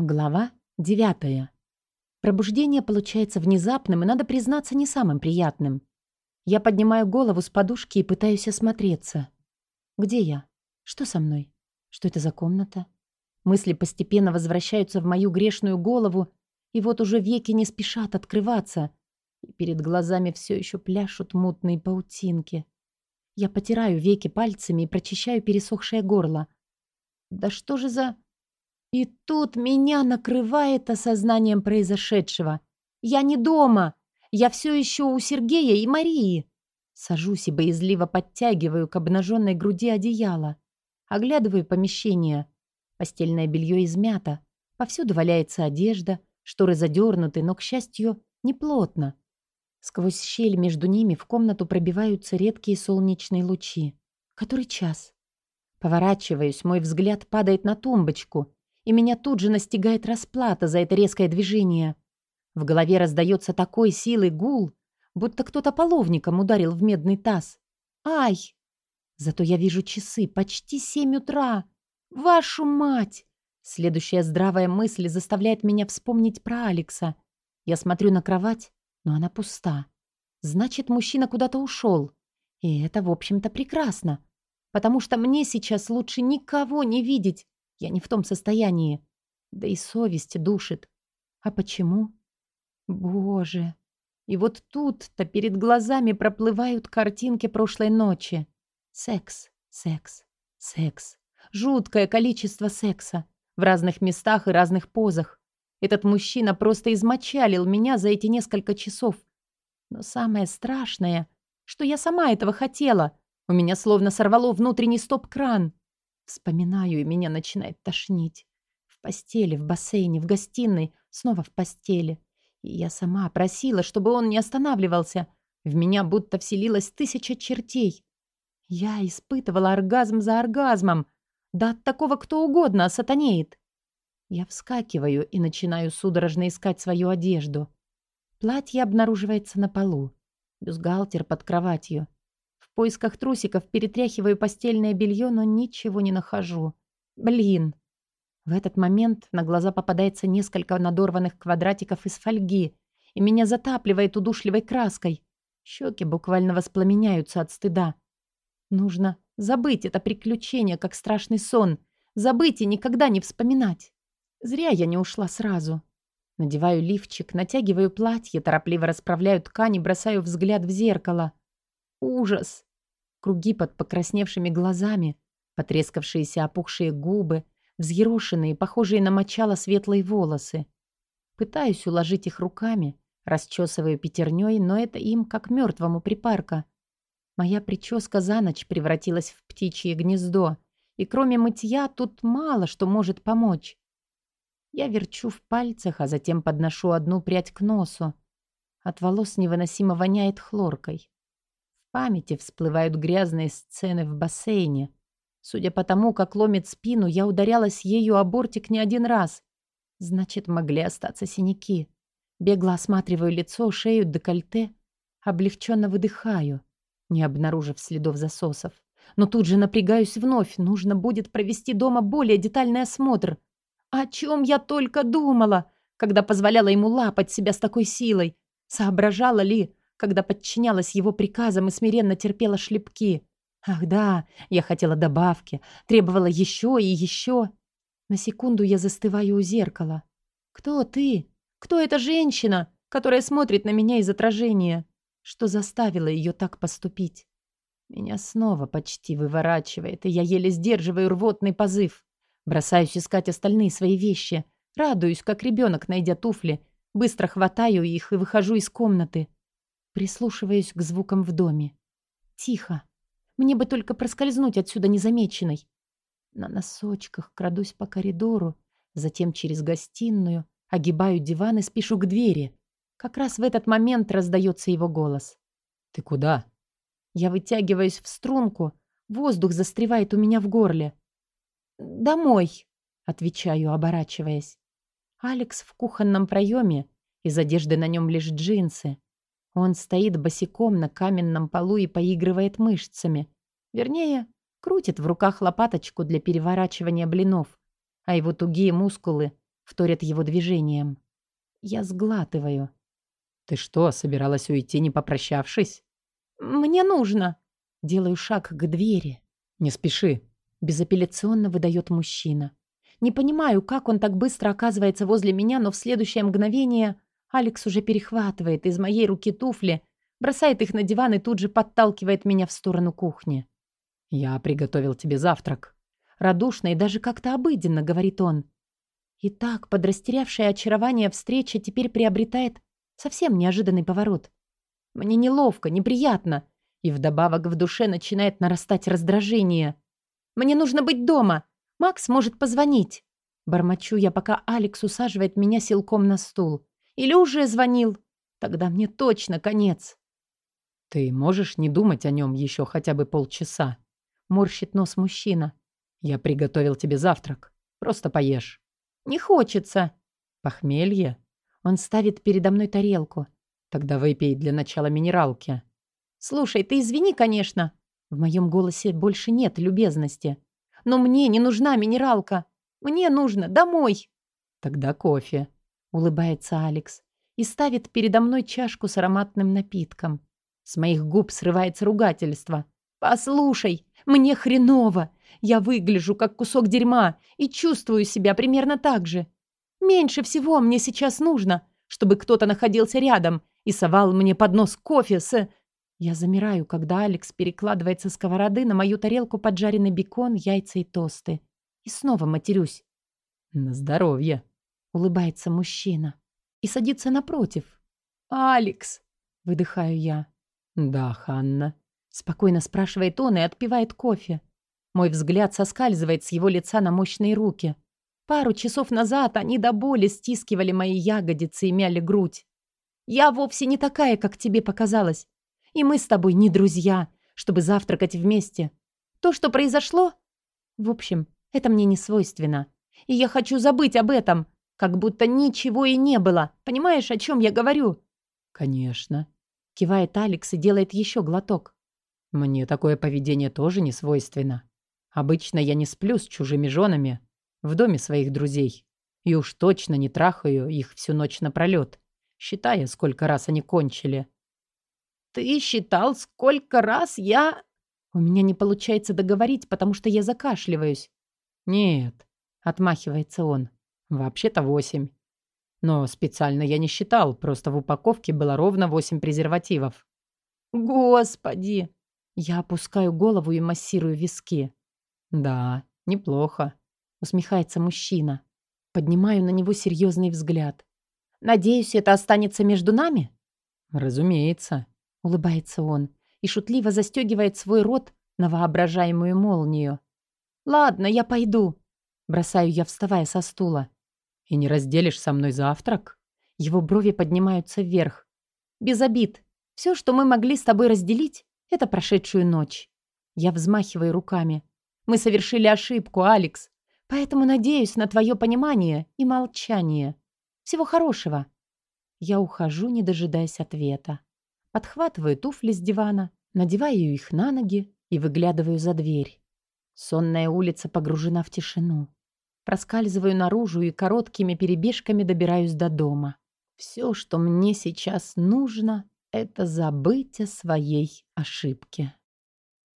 Глава девятая. Пробуждение получается внезапным и, надо признаться, не самым приятным. Я поднимаю голову с подушки и пытаюсь осмотреться. Где я? Что со мной? Что это за комната? Мысли постепенно возвращаются в мою грешную голову, и вот уже веки не спешат открываться, и перед глазами все еще пляшут мутные паутинки. Я потираю веки пальцами и прочищаю пересохшее горло. Да что же за... И тут меня накрывает осознанием произошедшего. Я не дома. Я все еще у Сергея и Марии. Сажусь и боязливо подтягиваю к обнаженной груди одеяло. Оглядываю помещение. Постельное белье измято. Повсюду валяется одежда. Шторы задернуты, но, к счастью, неплотно. Сквозь щель между ними в комнату пробиваются редкие солнечные лучи. Который час? Поворачиваюсь, мой взгляд падает на тумбочку, и меня тут же настигает расплата за это резкое движение. В голове раздается такой силой гул, будто кто-то половником ударил в медный таз. Ай! Зато я вижу часы, почти семь утра. Вашу мать! Следующая здравая мысль заставляет меня вспомнить про Алекса. Я смотрю на кровать, но она пуста. Значит, мужчина куда-то ушел. И это, в общем-то, прекрасно. Потому что мне сейчас лучше никого не видеть, я не в том состоянии. Да и совесть душит. А почему? Боже. И вот тут-то перед глазами проплывают картинки прошлой ночи. Секс, секс, секс. Жуткое количество секса. В разных местах и разных позах. Этот мужчина просто измочалил меня за эти несколько часов. Но самое страшное, что я сама этого хотела. У меня словно сорвало внутренний стоп-кран. Вспоминаю, и меня начинает тошнить. В постели, в бассейне, в гостиной, снова в постели. И я сама просила, чтобы он не останавливался. В меня будто вселилась тысяча чертей. Я испытывала оргазм за оргазмом. Да от такого кто угодно осатанеет. Я вскакиваю и начинаю судорожно искать свою одежду. Платье обнаруживается на полу. Бюстгальтер под кроватью поисках трусиков перетряхиваю постельное белье, но ничего не нахожу. Блин. В этот момент на глаза попадается несколько надорванных квадратиков из фольги, и меня затапливает удушливой краской. Щеки буквально воспламеняются от стыда. Нужно забыть это приключение, как страшный сон. Забыть и никогда не вспоминать. Зря я не ушла сразу. Надеваю лифчик, натягиваю платье, торопливо расправляю ткань и бросаю взгляд в зеркало. Ужас! Круги под покрасневшими глазами, потрескавшиеся опухшие губы, взъерошенные, похожие на мочало светлые волосы. Пытаюсь уложить их руками, расчесываю пятерней, но это им как мертвому припарка. Моя прическа за ночь превратилась в птичье гнездо, и кроме мытья тут мало что может помочь. Я верчу в пальцах, а затем подношу одну прядь к носу. От волос невыносимо воняет хлоркой памяти всплывают грязные сцены в бассейне. Судя по тому, как ломит спину, я ударялась ею о бортик не один раз. Значит, могли остаться синяки. Бегло осматриваю лицо, шею, декольте. Облегченно выдыхаю, не обнаружив следов засосов. Но тут же напрягаюсь вновь. Нужно будет провести дома более детальный осмотр. О чем я только думала, когда позволяла ему лапать себя с такой силой? Соображала ли, когда подчинялась его приказам и смиренно терпела шлепки. Ах да, я хотела добавки, требовала еще и еще. На секунду я застываю у зеркала. «Кто ты? Кто эта женщина, которая смотрит на меня из отражения? Что заставило ее так поступить?» Меня снова почти выворачивает, и я еле сдерживаю рвотный позыв. Бросаюсь искать остальные свои вещи. Радуюсь, как ребенок, найдя туфли. Быстро хватаю их и выхожу из комнаты. Прислушиваюсь к звукам в доме. Тихо. Мне бы только проскользнуть отсюда незамеченной. На носочках крадусь по коридору, затем через гостиную, огибаю диван и спешу к двери. Как раз в этот момент раздается его голос. «Ты куда?» Я вытягиваюсь в струнку, воздух застревает у меня в горле. «Домой», — отвечаю, оборачиваясь. Алекс в кухонном проеме, из одежды на нем лишь джинсы. Он стоит босиком на каменном полу и поигрывает мышцами. Вернее, крутит в руках лопаточку для переворачивания блинов, а его тугие мускулы вторят его движением. Я сглатываю. «Ты что, собиралась уйти, не попрощавшись?» «Мне нужно». Делаю шаг к двери. «Не спеши», — безапелляционно выдает мужчина. Не понимаю, как он так быстро оказывается возле меня, но в следующее мгновение Алекс уже перехватывает из моей руки туфли, бросает их на диван и тут же подталкивает меня в сторону кухни. «Я приготовил тебе завтрак». Радушно и даже как-то обыденно, говорит он. И так подрастерявшее очарование встреча теперь приобретает совсем неожиданный поворот. Мне неловко, неприятно, и вдобавок в душе начинает нарастать раздражение. «Мне нужно быть дома. Макс может позвонить». Бормочу я, пока Алекс усаживает меня силком на стул. Или уже звонил. Тогда мне точно конец. «Ты можешь не думать о нем еще хотя бы полчаса?» Морщит нос мужчина. «Я приготовил тебе завтрак. Просто поешь». «Не хочется». «Похмелье?» Он ставит передо мной тарелку. «Тогда выпей для начала минералки». «Слушай, ты извини, конечно». В моем голосе больше нет любезности. «Но мне не нужна минералка. Мне нужно домой». «Тогда кофе», — улыбается Алекс и ставит передо мной чашку с ароматным напитком. С моих губ срывается ругательство. «Послушай, мне хреново. Я выгляжу как кусок дерьма и чувствую себя примерно так же. Меньше всего мне сейчас нужно, чтобы кто-то находился рядом и совал мне под нос кофе с... Я замираю, когда Алекс перекладывает со сковороды на мою тарелку поджаренный бекон, яйца и тосты. И снова матерюсь. «На здоровье», — улыбается мужчина. И садится напротив. «Алекс!» — выдыхаю я. «Да, Ханна», — спокойно спрашивает он и отпивает кофе. Мой взгляд соскальзывает с его лица на мощные руки. Пару часов назад они до боли стискивали мои ягодицы и мяли грудь. Я вовсе не такая, как тебе показалось. И мы с тобой не друзья, чтобы завтракать вместе. То, что произошло... В общем, это мне не свойственно. И я хочу забыть об этом, как будто ничего и не было. Понимаешь, о чем я говорю? Конечно. Кивает Алекс и делает еще глоток. Мне такое поведение тоже не свойственно. Обычно я не сплю с чужими женами в доме своих друзей. И уж точно не трахаю их всю ночь напролет, считая, сколько раз они кончили. «Ты считал, сколько раз я...» У меня не получается договорить, потому что я закашливаюсь. «Нет», — отмахивается он, — «вообще-то восемь. Но специально я не считал, просто в упаковке было ровно восемь презервативов. Господи! Я опускаю голову и массирую виски. Да, неплохо, усмехается мужчина. Поднимаю на него серьезный взгляд. Надеюсь, это останется между нами? Разумеется, улыбается он и шутливо застегивает свой рот на воображаемую молнию. Ладно, я пойду. Бросаю я, вставая со стула. И не разделишь со мной завтрак? Его брови поднимаются вверх. Без обид. Все, что мы могли с тобой разделить, это прошедшую ночь. Я взмахиваю руками. Мы совершили ошибку, Алекс. Поэтому надеюсь на твое понимание и молчание. Всего хорошего. Я ухожу, не дожидаясь ответа. Подхватываю туфли с дивана, надеваю их на ноги и выглядываю за дверь. Сонная улица погружена в тишину. Проскальзываю наружу и короткими перебежками добираюсь до дома. Все, что мне сейчас нужно, это забыть о своей ошибке.